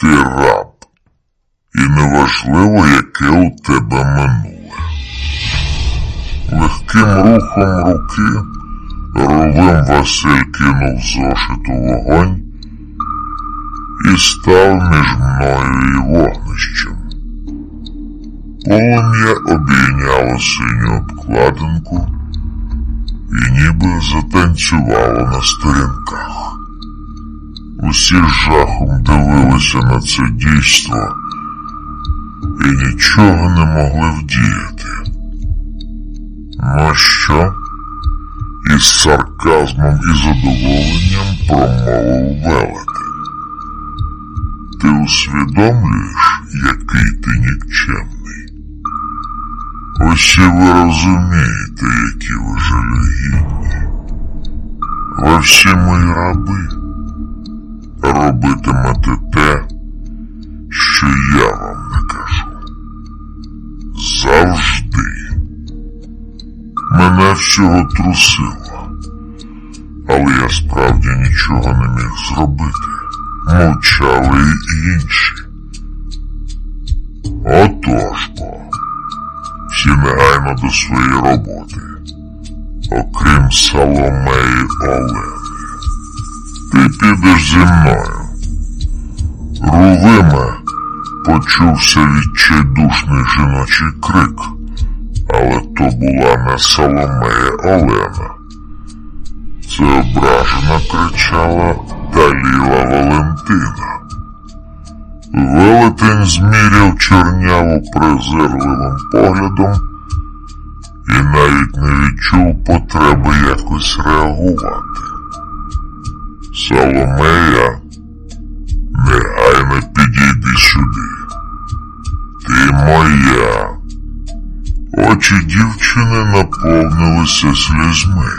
Ти раб, і неважливо, яке у тебе минуле. Легким рухом руки Ровим Василь кинув зошит у вогонь і став між мною і вогнищем. Полум'я обійняло синю обкладинку і ніби затанцювало на сторінках. Усі з жахом дивилися на це дійство і нічого не могли вдіяти. Ну що? Із сарказмом і задоволенням промовив велетень. Ти усвідомлюєш, який ти нікчемний? Ось і ви розумієте, які ви жалюгідні. Ви всі мої раби робитимете те, що я вам не кажу. Завжди. Мене всього трусило, але я справді нічого не міг зробити. Мовчали й інші. Отож бо, всі негайно до своєї роботи, окрім Соломеї Олени. Ти підеш зі мною. Рувиме почувся відчайдушний жіночий крик, але то була не Соломея Олена. Це ображено кричала Даліла Валентина. Велетень зміряв чорняву презирливим поглядом і навіть не відчув потреби якось реагувати. Соломея, Очі дівчини наповнилися слізьми,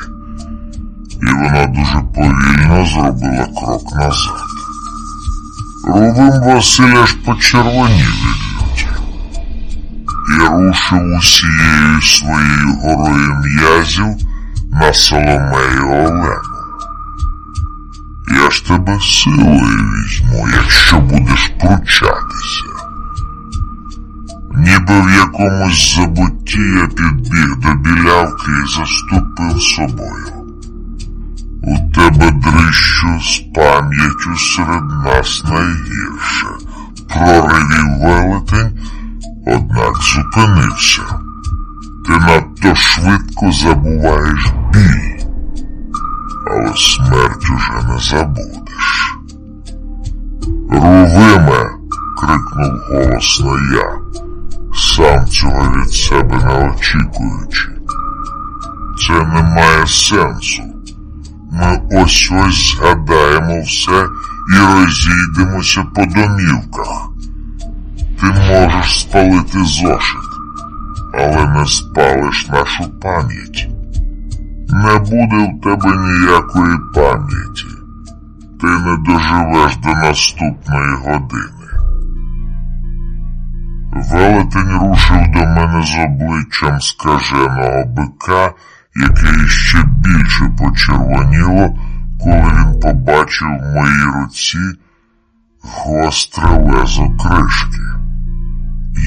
і вона дуже повільно зробила крок назад. Рубин Василь аж почервонів від люті і рушив усією своєю горою м'язів на Соломею Олену. Я ж тебе силою візьму, якщо будеш пручатися. Ніби в якомусь забутті я підбіг до білявки і заступив собою. У тебе дрищу з пам'яттю серед нас найгірше. Проривів велетень, однак зупинився. Ти надто швидко забуваєш біль, але смерть уже не забудеш. Рувиме, крикнув голосно я, цього від себе не очікуючи. Це не має сенсу. Ми ось ось згадаємо все і розійдемося по домівках. Ти можеш спалити зошит, але не спалиш нашу пам'ять. Не буде в тебе ніякої пам'яті. Ти не доживеш до наступної години. Велетень рушив до мене з обличчям скаженого бика, яке ще більше почервоніло, коли він побачив в моїй руці гостре лезо кришки.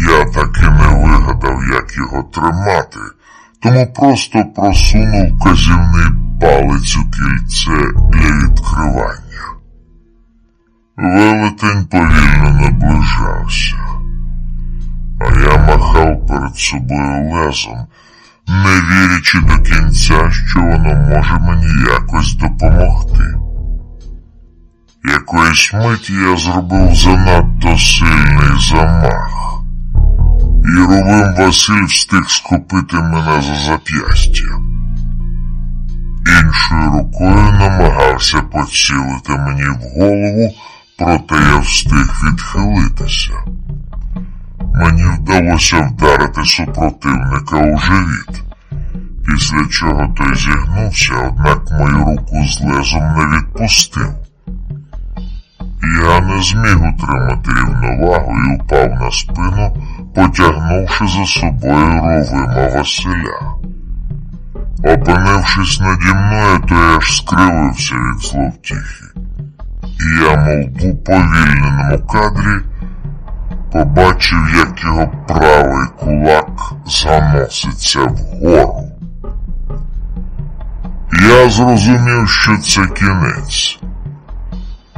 Я таки не вигадав, як його тримати, тому просто просунув казівний палець у кільце для відкривання. Велетень повільно наближався, перед собою лезом, не вірячи до кінця, що воно може мені якось допомогти. Якоїсь миті я зробив занадто сильний замах, і Рувим Василь встиг схопити мене за зап'ястя. Іншою рукою намагався поцілити мені в голову, проте я встиг відхилитися. Мені вдалося вдарити супротивника у живіт, після чого той зігнувся, однак мою руку з лезом не відпустив. Я не зміг утримати рівновагу і упав на спину, потягнувши за собою ровима Василя. Опинившись наді мною, то я аж скривився від зловтіхи. і я, мов в уповільненому кадрі, побачив, як його правий кулак заноситься вгору. Я зрозумів, що це кінець.